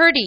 Purdy